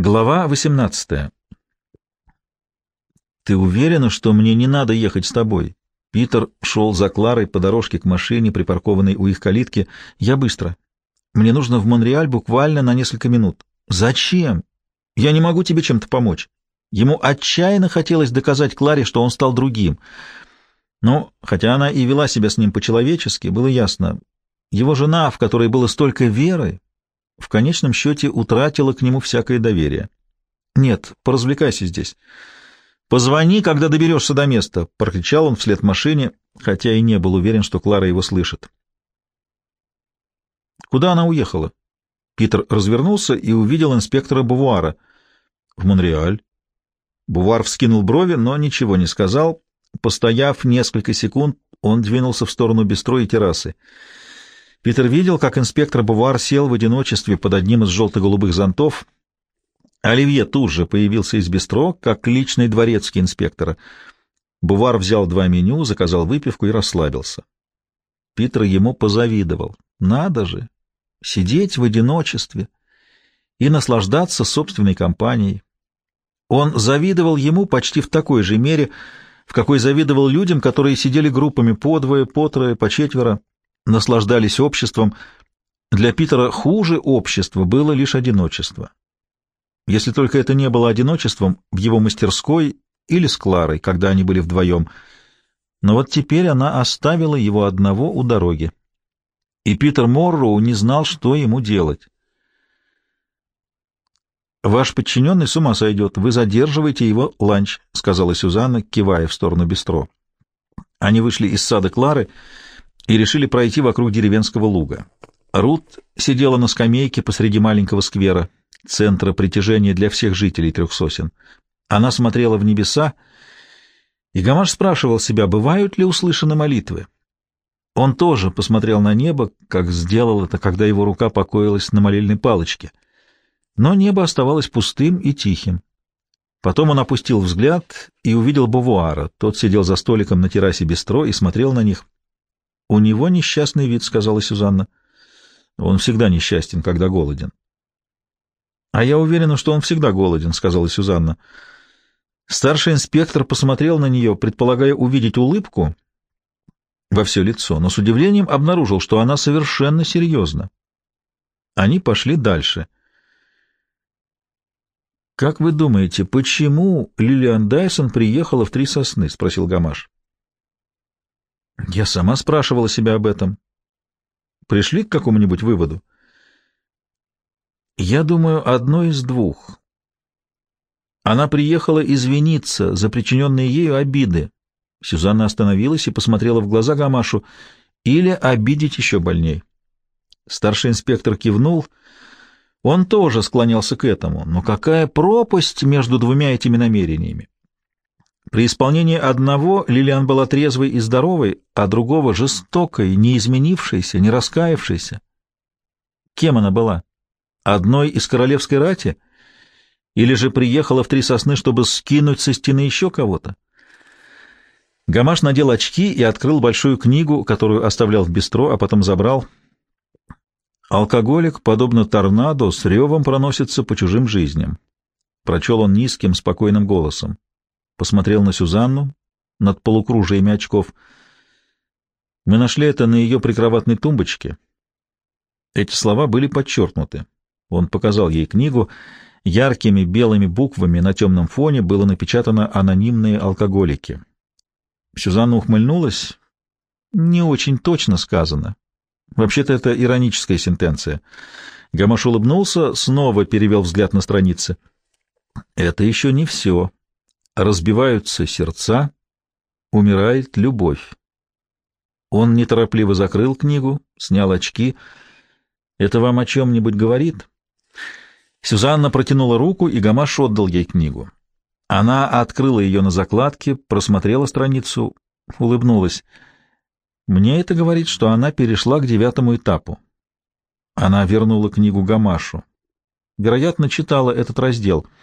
Глава 18. «Ты уверена, что мне не надо ехать с тобой?» Питер шел за Кларой по дорожке к машине, припаркованной у их калитки. «Я быстро. Мне нужно в Монреаль буквально на несколько минут». «Зачем? Я не могу тебе чем-то помочь». Ему отчаянно хотелось доказать Кларе, что он стал другим. Но, хотя она и вела себя с ним по-человечески, было ясно. Его жена, в которой было столько веры, в конечном счете утратила к нему всякое доверие. «Нет, поразвлекайся здесь. Позвони, когда доберешься до места», — прокричал он вслед машине, хотя и не был уверен, что Клара его слышит. Куда она уехала? Питер развернулся и увидел инспектора Бувуара. В Монреаль. Бувар вскинул брови, но ничего не сказал. Постояв несколько секунд, он двинулся в сторону бистро и террасы. Питер видел, как инспектор Бувар сел в одиночестве под одним из желто-голубых зонтов. Оливье тут же появился из бистро, как личный дворецкий инспектора. Бувар взял два меню, заказал выпивку и расслабился. Питер ему позавидовал. Надо же! Сидеть в одиночестве и наслаждаться собственной компанией. Он завидовал ему почти в такой же мере, в какой завидовал людям, которые сидели группами по двое, по трое, по четверо, наслаждались обществом. Для Питера хуже общества было лишь одиночество. Если только это не было одиночеством в его мастерской или с Кларой, когда они были вдвоем. Но вот теперь она оставила его одного у дороги. И Питер Морроу не знал, что ему делать. «Ваш подчиненный с ума сойдет. Вы задерживаете его ланч», — сказала Сюзанна, кивая в сторону бистро. Они вышли из сада Клары и решили пройти вокруг деревенского луга. Рут сидела на скамейке посреди маленького сквера, центра притяжения для всех жителей трех сосен. Она смотрела в небеса, и Гамаш спрашивал себя, бывают ли услышаны молитвы. Он тоже посмотрел на небо, как сделал это, когда его рука покоилась на молельной палочке. Но небо оставалось пустым и тихим. Потом он опустил взгляд и увидел Бувуара. Тот сидел за столиком на террасе бистро и смотрел на них. — У него несчастный вид, — сказала Сюзанна. — Он всегда несчастен, когда голоден. — А я уверена, что он всегда голоден, — сказала Сюзанна. Старший инспектор посмотрел на нее, предполагая увидеть улыбку во все лицо, но с удивлением обнаружил, что она совершенно серьезна. Они пошли дальше. «Как вы думаете, почему Лилиан Дайсон приехала в Три Сосны?» — спросил Гамаш. Я сама спрашивала себя об этом. Пришли к какому-нибудь выводу? Я думаю, одно из двух. Она приехала извиниться за причиненные ею обиды. Сюзанна остановилась и посмотрела в глаза Гамашу. Или обидеть еще больней. Старший инспектор кивнул. Он тоже склонялся к этому. Но какая пропасть между двумя этими намерениями? При исполнении одного Лилиан была трезвой и здоровой, а другого — жестокой, не изменившейся, не раскаявшейся. Кем она была? Одной из королевской рати? Или же приехала в Три Сосны, чтобы скинуть со стены еще кого-то? Гамаш надел очки и открыл большую книгу, которую оставлял в бистро, а потом забрал. «Алкоголик, подобно торнадо, с ревом проносится по чужим жизням», — прочел он низким, спокойным голосом посмотрел на Сюзанну над полукружиями очков. Мы нашли это на ее прикроватной тумбочке. Эти слова были подчеркнуты. Он показал ей книгу. Яркими белыми буквами на темном фоне было напечатано «Анонимные алкоголики». Сюзанна ухмыльнулась. Не очень точно сказано. Вообще-то это ироническая сентенция. Гамаш улыбнулся, снова перевел взгляд на страницы. «Это еще не все», разбиваются сердца, умирает любовь. Он неторопливо закрыл книгу, снял очки. «Это вам о чем-нибудь говорит?» Сюзанна протянула руку, и Гамаш отдал ей книгу. Она открыла ее на закладке, просмотрела страницу, улыбнулась. «Мне это говорит, что она перешла к девятому этапу». Она вернула книгу Гамашу. Вероятно, читала этот раздел —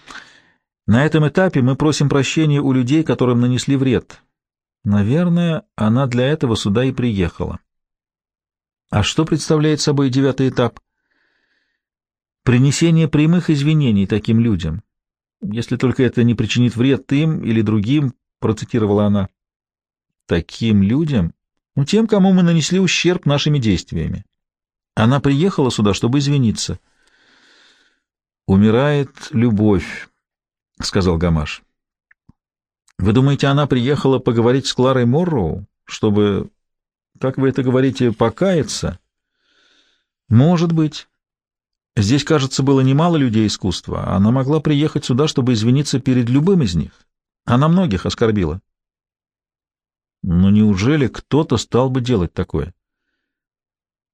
на этом этапе мы просим прощения у людей, которым нанесли вред. Наверное, она для этого сюда и приехала. А что представляет собой девятый этап? принесение прямых извинений таким людям, если только это не причинит вред им или другим, процитировала она. Таким людям? Ну, тем, кому мы нанесли ущерб нашими действиями. Она приехала сюда, чтобы извиниться. «Умирает любовь», — сказал Гамаш. «Вы думаете, она приехала поговорить с Кларой Морроу, чтобы, как вы это говорите, покаяться?» «Может быть. Здесь, кажется, было немало людей искусства. Она могла приехать сюда, чтобы извиниться перед любым из них. Она многих оскорбила». «Но неужели кто-то стал бы делать такое?»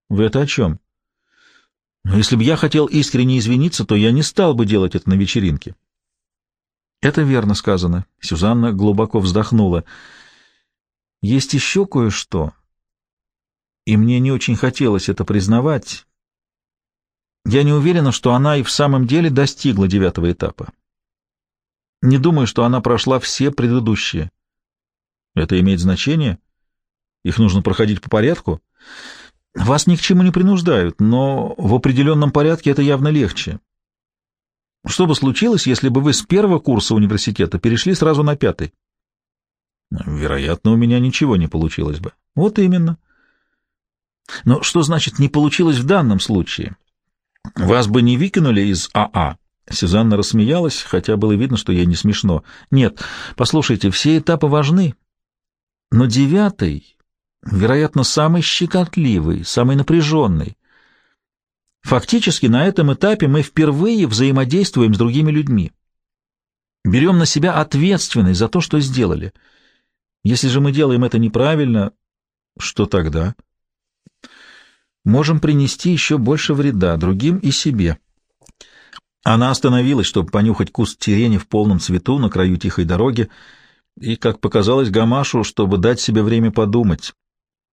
«Вы это о чем?» «Но если бы я хотел искренне извиниться, то я не стал бы делать это на вечеринке». «Это верно сказано», — Сюзанна глубоко вздохнула. «Есть еще кое-что, и мне не очень хотелось это признавать. Я не уверена, что она и в самом деле достигла девятого этапа. Не думаю, что она прошла все предыдущие. Это имеет значение? Их нужно проходить по порядку? Вас ни к чему не принуждают, но в определенном порядке это явно легче. Что бы случилось, если бы вы с первого курса университета перешли сразу на пятый? Вероятно, у меня ничего не получилось бы. Вот именно. Но что значит «не получилось» в данном случае? Вас бы не выкинули из АА? Сюзанна рассмеялась, хотя было видно, что ей не смешно. Нет, послушайте, все этапы важны. Но девятый, вероятно, самый щекотливый, самый напряженный. Фактически на этом этапе мы впервые взаимодействуем с другими людьми. Берем на себя ответственность за то, что сделали. Если же мы делаем это неправильно, что тогда? Можем принести еще больше вреда другим и себе. Она остановилась, чтобы понюхать куст тирени в полном цвету на краю тихой дороги, и, как показалось Гамашу, чтобы дать себе время подумать.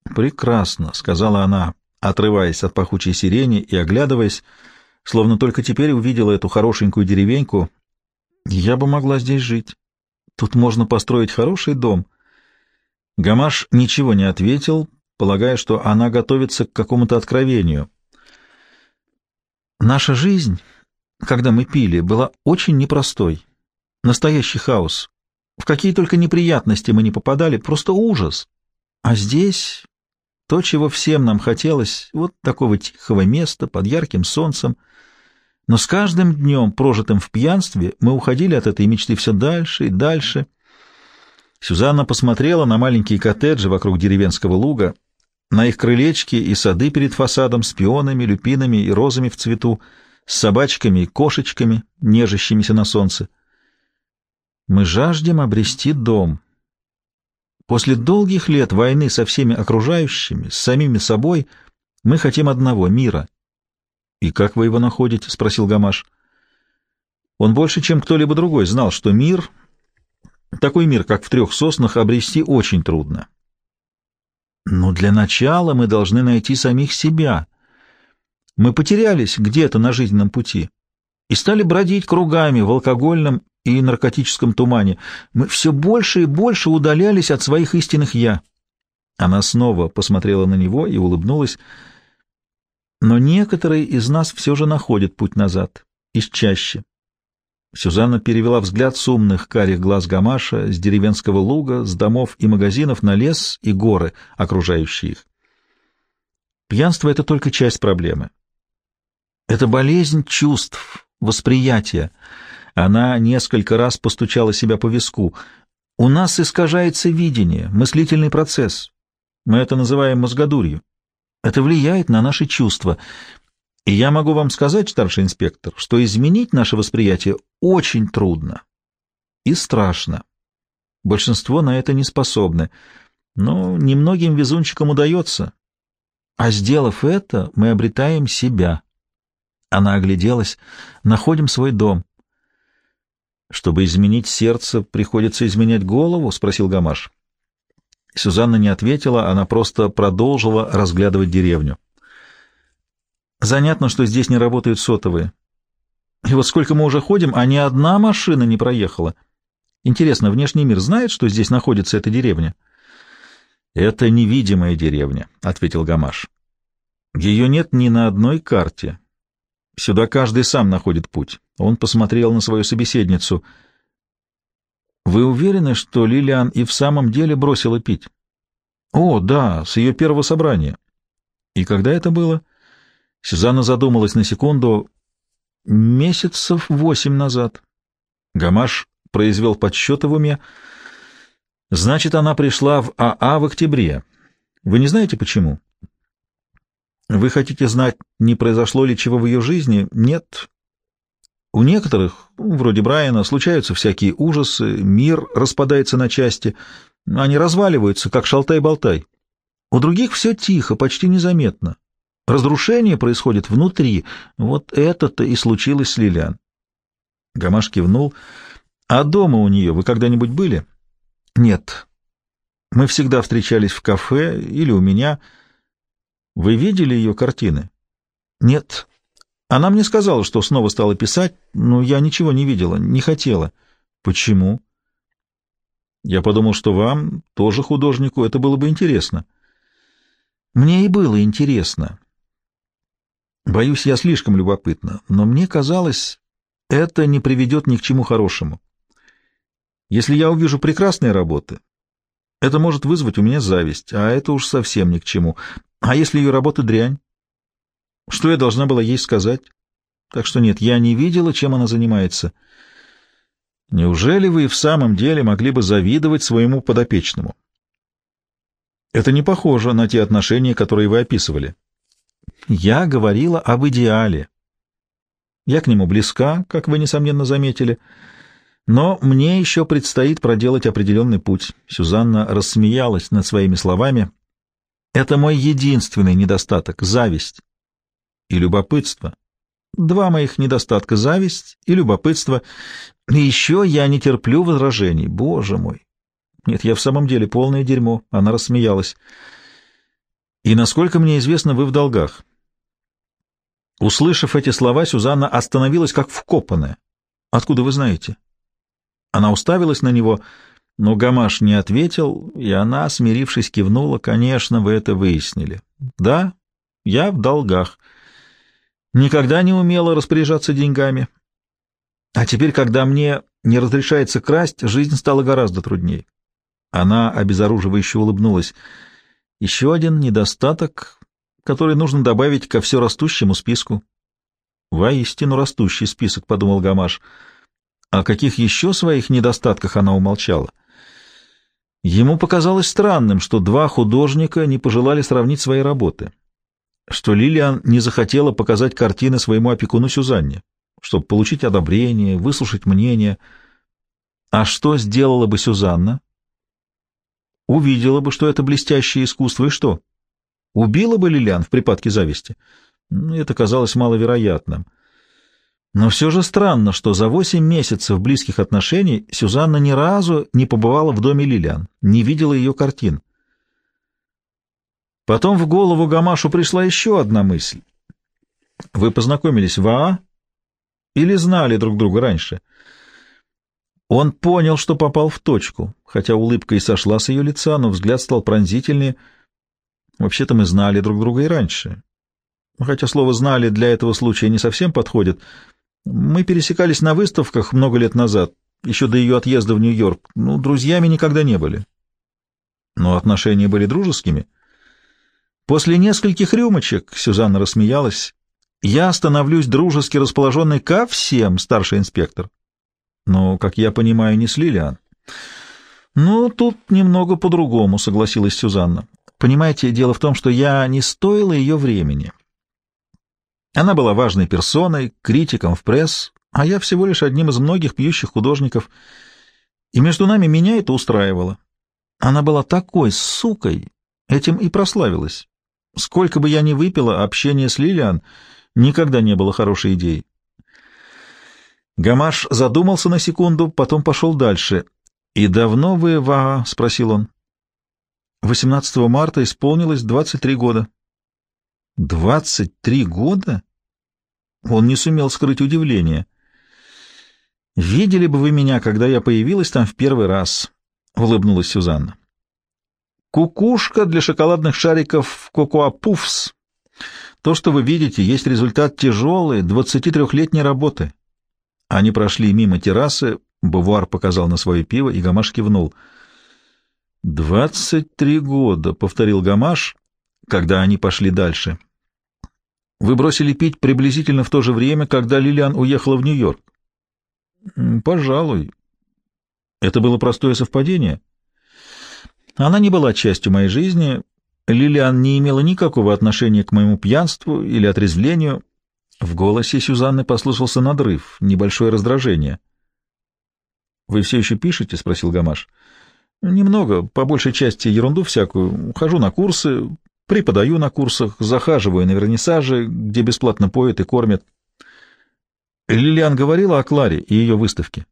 «Прекрасно», — сказала она, отрываясь от пахучей сирени и оглядываясь, словно только теперь увидела эту хорошенькую деревеньку. «Я бы могла здесь жить. Тут можно построить хороший дом». Гамаш ничего не ответил, полагая, что она готовится к какому-то откровению. «Наша жизнь, когда мы пили, была очень непростой. Настоящий хаос. В какие только неприятности мы не попадали, просто ужас. А здесь то, чего всем нам хотелось, вот такого тихого места под ярким солнцем. Но с каждым днем, прожитым в пьянстве, мы уходили от этой мечты все дальше и дальше. Сюзанна посмотрела на маленькие коттеджи вокруг деревенского луга, на их крылечки и сады перед фасадом с пионами, люпинами и розами в цвету, с собачками и кошечками, нежащимися на солнце. Мы жаждем обрести дом. После долгих лет войны со всеми окружающими, с самими собой, мы хотим одного — мира. — И как вы его находите? — спросил Гамаш. Он больше, чем кто-либо другой, знал, что мир, такой мир, как в трех соснах, обрести очень трудно. Но для начала мы должны найти самих себя. Мы потерялись где-то на жизненном пути и стали бродить кругами в алкогольном и наркотическом тумане. Мы все больше и больше удалялись от своих истинных «я». Она снова посмотрела на него и улыбнулась. Но некоторые из нас все же находят путь назад, из чаще. Сюзанна перевела взгляд с умных карих глаз Гамаша, с деревенского луга, с домов и магазинов на лес и горы, окружающие их. Пьянство — это только часть проблемы. Это болезнь чувств, восприятия. Она несколько раз постучала себя по виску. У нас искажается видение, мыслительный процесс. Мы это называем мозгодурью. Это влияет на наши чувства. И я могу вам сказать, старший инспектор, что изменить наше восприятие очень трудно и страшно. Большинство на это не способны, но немногим везунчикам удается. А сделав это, мы обретаем себя. Она огляделась. Находим свой дом. Чтобы изменить сердце, приходится изменять голову? Спросил Гамаш. Сюзанна не ответила, она просто продолжила разглядывать деревню. Занятно, что здесь не работают сотовые. И вот сколько мы уже ходим, а ни одна машина не проехала. Интересно, внешний мир знает, что здесь находится эта деревня? Это невидимая деревня, ответил Гамаш. Ее нет ни на одной карте. Сюда каждый сам находит путь. Он посмотрел на свою собеседницу. Вы уверены, что Лилиан и в самом деле бросила пить? О, да, с ее первого собрания. И когда это было? Сюзанна задумалась на секунду. Месяцев восемь назад. Гамаш произвел подсчеты в уме. Значит, она пришла в АА в октябре. Вы не знаете почему? Вы хотите знать, не произошло ли чего в ее жизни? Нет. У некоторых, вроде Брайана, случаются всякие ужасы, мир распадается на части, они разваливаются, как шалтай-болтай. У других все тихо, почти незаметно. Разрушение происходит внутри. Вот это-то и случилось с Лилиан. Гамаш кивнул. А дома у нее вы когда-нибудь были? Нет. Мы всегда встречались в кафе или у меня. Вы видели ее картины? Нет. Она мне сказала, что снова стала писать, но я ничего не видела, не хотела. Почему? Я подумал, что вам, тоже художнику, это было бы интересно. Мне и было интересно. Боюсь, я слишком любопытна, но мне казалось, это не приведет ни к чему хорошему. Если я увижу прекрасные работы, это может вызвать у меня зависть, а это уж совсем ни к чему. А если ее работа дрянь? Что я должна была ей сказать? Так что нет, я не видела, чем она занимается. Неужели вы и в самом деле могли бы завидовать своему подопечному? Это не похоже на те отношения, которые вы описывали. Я говорила об идеале. Я к нему близка, как вы, несомненно, заметили, но мне еще предстоит проделать определенный путь. Сюзанна рассмеялась над своими словами. Это мой единственный недостаток — зависть и любопытство. Два моих недостатка — зависть и любопытство. И еще я не терплю возражений. Боже мой! Нет, я в самом деле полное дерьмо. Она рассмеялась. И, насколько мне известно, вы в долгах. Услышав эти слова, Сюзанна остановилась как вкопанная. «Откуда вы знаете?» Она уставилась на него, но Гамаш не ответил, и она, смирившись, кивнула. «Конечно, вы это выяснили. Да, я в долгах. Никогда не умела распоряжаться деньгами. А теперь, когда мне не разрешается красть, жизнь стала гораздо труднее». Она обезоруживающе улыбнулась. «Еще один недостаток который нужно добавить ко все растущему списку. Воистину растущий список, подумал Гамаш. О каких еще своих недостатках она умолчала? Ему показалось странным, что два художника не пожелали сравнить свои работы, что Лилиан не захотела показать картины своему опекуну Сюзанне, чтобы получить одобрение, выслушать мнение. А что сделала бы Сюзанна? Увидела бы, что это блестящее искусство, и что? Убила бы Лилиан в припадке зависти? Ну, это казалось маловероятным. Но все же странно, что за восемь месяцев близких отношений Сюзанна ни разу не побывала в доме Лилиан, не видела ее картин. Потом в голову Гамашу пришла еще одна мысль. Вы познакомились в АА или знали друг друга раньше? Он понял, что попал в точку, хотя улыбка и сошла с ее лица, но взгляд стал пронзительнее — Вообще-то мы знали друг друга и раньше. Хотя слово «знали» для этого случая не совсем подходит. Мы пересекались на выставках много лет назад, еще до ее отъезда в Нью-Йорк. Ну, друзьями никогда не были. Но отношения были дружескими. После нескольких рюмочек, Сюзанна рассмеялась, я становлюсь дружески расположенной ко всем, старший инспектор. Но, как я понимаю, не с Лилиан. Ну, тут немного по-другому, согласилась Сюзанна. Понимаете, дело в том, что я не стоила ее времени. Она была важной персоной, критиком в пресс, а я всего лишь одним из многих пьющих художников, и между нами меня это устраивало. Она была такой сукой, этим и прославилась. Сколько бы я ни выпила, общение с Лилиан никогда не было хорошей идеей. Гамаш задумался на секунду, потом пошел дальше. «И давно вы, Ва?» — спросил он. 18 марта исполнилось 23 года. 23 года? Он не сумел скрыть удивление. «Видели бы вы меня, когда я появилась там в первый раз», — улыбнулась Сюзанна. «Кукушка для шоколадных шариков Кокоа Пуфс. То, что вы видите, есть результат тяжелой 23-летней работы. Они прошли мимо террасы, Бувар показал на свое пиво, и Гамаш кивнул. «Двадцать три года», — повторил Гамаш, когда они пошли дальше. «Вы бросили пить приблизительно в то же время, когда Лилиан уехала в Нью-Йорк?» «Пожалуй». «Это было простое совпадение?» «Она не была частью моей жизни. Лилиан не имела никакого отношения к моему пьянству или отрезвлению». В голосе Сюзанны послышался надрыв, небольшое раздражение. «Вы все еще пишете?» — спросил Гамаш. «Немного, по большей части ерунду всякую. Хожу на курсы, преподаю на курсах, захаживаю на вернисажи, где бесплатно поют и кормят». Лилиан говорила о Кларе и ее выставке.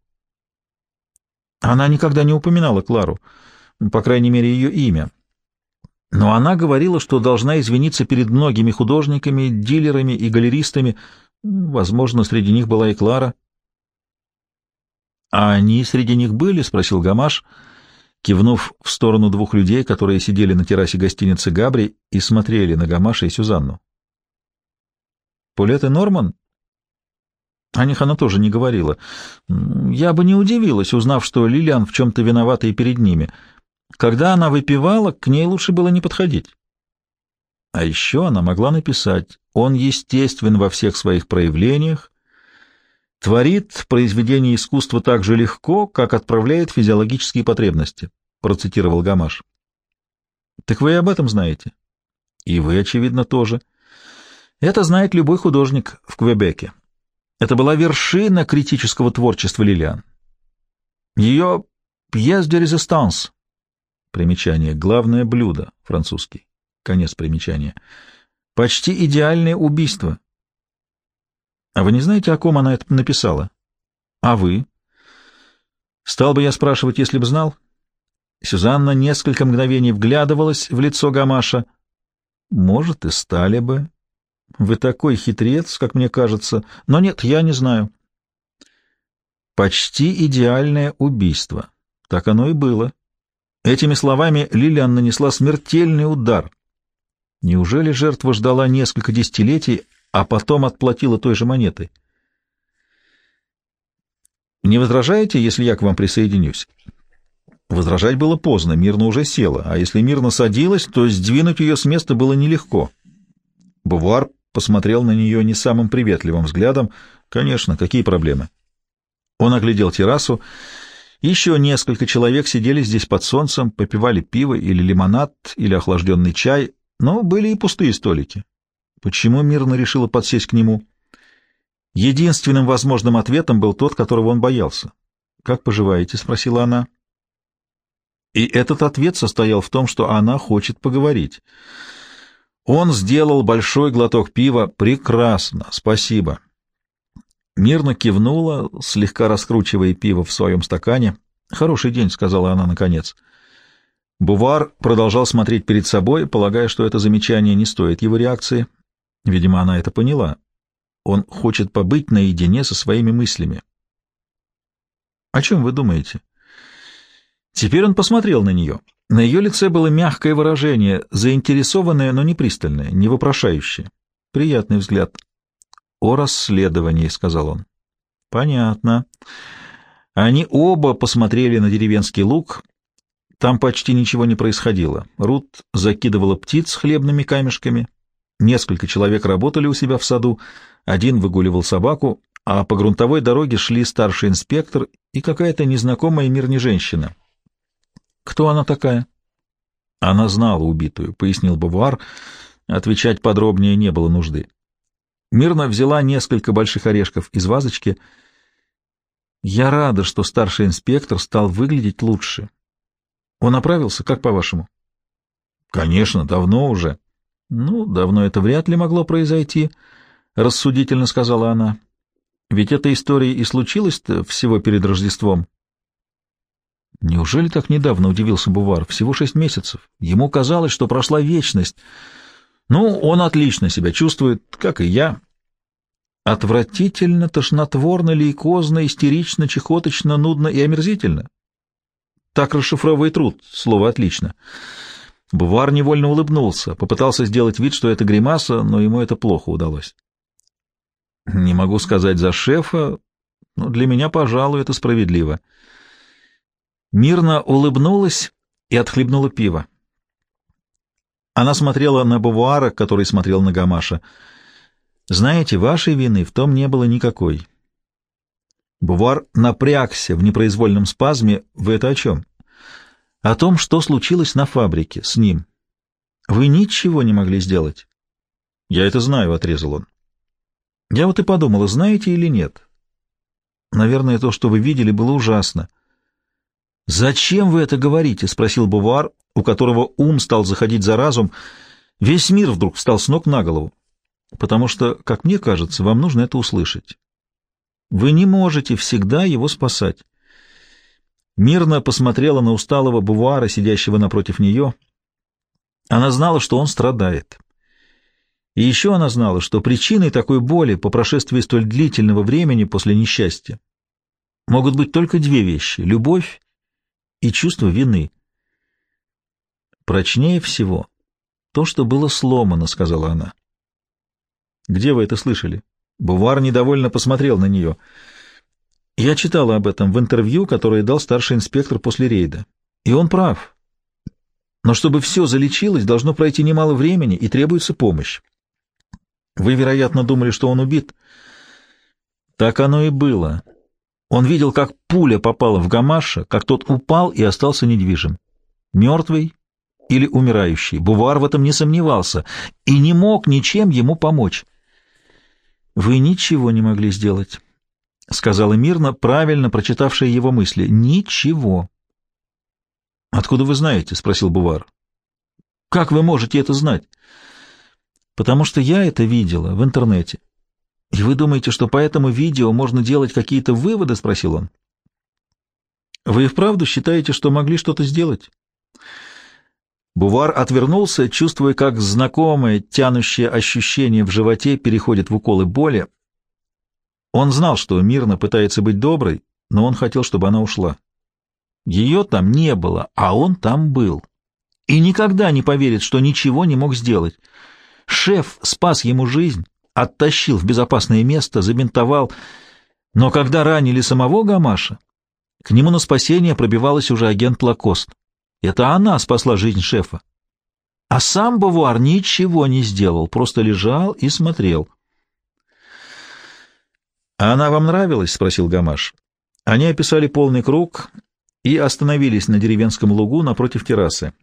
Она никогда не упоминала Клару, по крайней мере, ее имя. Но она говорила, что должна извиниться перед многими художниками, дилерами и галеристами. Возможно, среди них была и Клара. «А они среди них были?» — спросил Гамаш, кивнув в сторону двух людей, которые сидели на террасе гостиницы «Габри» и смотрели на Гамаша и Сюзанну. «Пулет и Норман?» О них она тоже не говорила. Я бы не удивилась, узнав, что Лилиан в чем-то виновата и перед ними. Когда она выпивала, к ней лучше было не подходить. А еще она могла написать «Он естествен во всех своих проявлениях, творит произведение искусства так же легко, как отправляет физиологические потребности, процитировал Гамаш. Так вы и об этом знаете. И вы, очевидно, тоже. Это знает любой художник в Квебеке. Это была вершина критического творчества Лилиан. Ее «Пьес де резистанс» примечание, главное блюдо, французский, конец примечания, почти идеальное убийство, а вы не знаете, о ком она это написала? А вы? Стал бы я спрашивать, если бы знал? Сюзанна несколько мгновений вглядывалась в лицо Гамаша. Может, и стали бы. Вы такой хитрец, как мне кажется. Но нет, я не знаю. Почти идеальное убийство. Так оно и было. Этими словами Лилиан нанесла смертельный удар. Неужели жертва ждала несколько десятилетий, а потом отплатила той же монетой. «Не возражаете, если я к вам присоединюсь?» Возражать было поздно, Мирна уже села, а если Мирна садилась, то сдвинуть ее с места было нелегко. Бувар посмотрел на нее не самым приветливым взглядом. «Конечно, какие проблемы?» Он оглядел террасу. Еще несколько человек сидели здесь под солнцем, попивали пиво или лимонад, или охлажденный чай, но были и пустые столики. Почему Мирна решила подсесть к нему? Единственным возможным ответом был тот, которого он боялся. «Как поживаете?» — спросила она. И этот ответ состоял в том, что она хочет поговорить. Он сделал большой глоток пива. «Прекрасно, спасибо». Мирно кивнула, слегка раскручивая пиво в своем стакане. «Хороший день», — сказала она наконец. Бувар продолжал смотреть перед собой, полагая, что это замечание не стоит его реакции. Видимо, она это поняла. Он хочет побыть наедине со своими мыслями. «О чем вы думаете?» Теперь он посмотрел на нее. На ее лице было мягкое выражение, заинтересованное, но не пристальное, не вопрошающее. Приятный взгляд. «О расследовании», — сказал он. «Понятно». Они оба посмотрели на деревенский луг. Там почти ничего не происходило. Рут закидывала птиц хлебными камешками, Несколько человек работали у себя в саду, один выгуливал собаку, а по грунтовой дороге шли старший инспектор и какая-то незнакомая мирне женщина. «Кто она такая?» «Она знала убитую», — пояснил Бавуар. Отвечать подробнее не было нужды. Мирно взяла несколько больших орешков из вазочки. «Я рада, что старший инспектор стал выглядеть лучше. Он оправился, как по-вашему?» «Конечно, давно уже». «Ну, давно это вряд ли могло произойти», — рассудительно сказала она. «Ведь эта история и случилась-то всего перед Рождеством». «Неужели так недавно?» — удивился Бувар. «Всего шесть месяцев. Ему казалось, что прошла вечность. Ну, он отлично себя чувствует, как и я. Отвратительно, тошнотворно, лейкозно, истерично, чехоточно, нудно и омерзительно. Так расшифровывает труд слово «отлично». Бувар невольно улыбнулся, попытался сделать вид, что это гримаса, но ему это плохо удалось. Не могу сказать за шефа, но для меня, пожалуй, это справедливо. Мирно улыбнулась и отхлебнула пиво. Она смотрела на Бавуара, который смотрел на Гамаша. «Знаете, вашей вины в том не было никакой». Бувар напрягся в непроизвольном спазме. «Вы это о чем?» «О том, что случилось на фабрике с ним. Вы ничего не могли сделать». «Я это знаю», — отрезал он. «Я вот и подумала, знаете или нет?» «Наверное, то, что вы видели, было ужасно». «Зачем вы это говорите?» — спросил Бувар, у которого ум стал заходить за разум. Весь мир вдруг встал с ног на голову. «Потому что, как мне кажется, вам нужно это услышать. Вы не можете всегда его спасать». Мирно посмотрела на усталого Бувара, сидящего напротив нее. Она знала, что он страдает. И еще она знала, что причиной такой боли по прошествии столь длительного времени после несчастья могут быть только две вещи — любовь и чувство вины. Прочнее всего то, что было сломано, — сказала она. Где вы это слышали? Бувар недовольно посмотрел на нее. Я читала об этом в интервью, которое дал старший инспектор после рейда. И он прав. Но чтобы все залечилось, должно пройти немало времени, и требуется помощь. Вы, вероятно, думали, что он убит. Так оно и было. Он видел, как пуля попала в Гамаша, как тот упал и остался недвижим. Мертвый или умирающий. Бувар в этом не сомневался и не мог ничем ему помочь. «Вы ничего не могли сделать», — сказала мирно, правильно прочитавшая его мысли. «Ничего». «Откуда вы знаете?» — спросил Бувар. «Как вы можете это знать?» «Потому что я это видела в интернете. «И вы думаете, что по этому видео можно делать какие-то выводы?» — спросил он. «Вы и вправду считаете, что могли что-то сделать?» Бувар отвернулся, чувствуя, как знакомое, тянущее ощущение в животе переходит в уколы боли. Он знал, что мирно пытается быть доброй, но он хотел, чтобы она ушла. Ее там не было, а он там был. И никогда не поверит, что ничего не мог сделать. Шеф спас ему жизнь, оттащил в безопасное место, забинтовал. Но когда ранили самого Гамаша, к нему на спасение пробивалась уже агент Лакост. Это она спасла жизнь шефа. А сам Бавуар ничего не сделал, просто лежал и смотрел. «А она вам нравилась?» — спросил Гамаш. Они описали полный круг и остановились на деревенском лугу напротив террасы.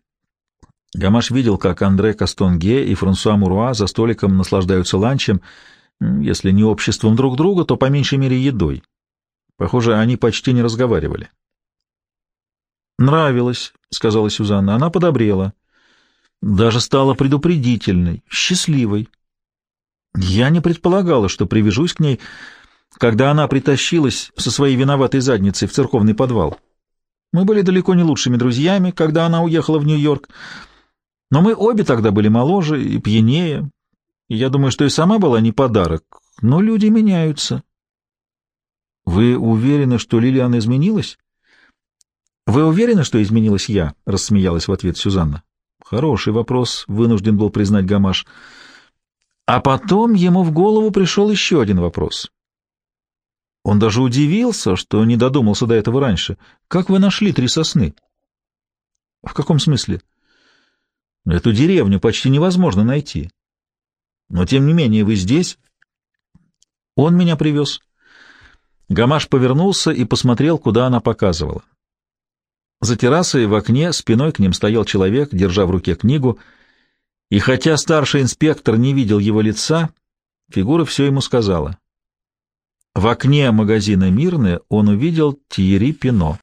Гамаш видел, как Андре Кастонге и Франсуа Муруа за столиком наслаждаются ланчем, если не обществом друг друга, то по меньшей мере едой. Похоже, они почти не разговаривали. «Нравилось», — сказала Сюзанна. Она подобрела. Даже стала предупредительной, счастливой. Я не предполагала, что привяжусь к ней, когда она притащилась со своей виноватой задницей в церковный подвал. Мы были далеко не лучшими друзьями, когда она уехала в Нью-Йорк, но мы обе тогда были моложе и пьянее, и я думаю, что и сама была не подарок, но люди меняются. Вы уверены, что Лилиан изменилась? Вы уверены, что изменилась я? Рассмеялась в ответ Сюзанна. Хороший вопрос, вынужден был признать Гамаш. А потом ему в голову пришел еще один вопрос. Он даже удивился, что не додумался до этого раньше. Как вы нашли три сосны? В каком смысле? — Эту деревню почти невозможно найти. Но, тем не менее, вы здесь. Он меня привез. Гамаш повернулся и посмотрел, куда она показывала. За террасой в окне спиной к ним стоял человек, держа в руке книгу, и хотя старший инспектор не видел его лица, фигура все ему сказала. В окне магазина «Мирное» он увидел Тиери Пино.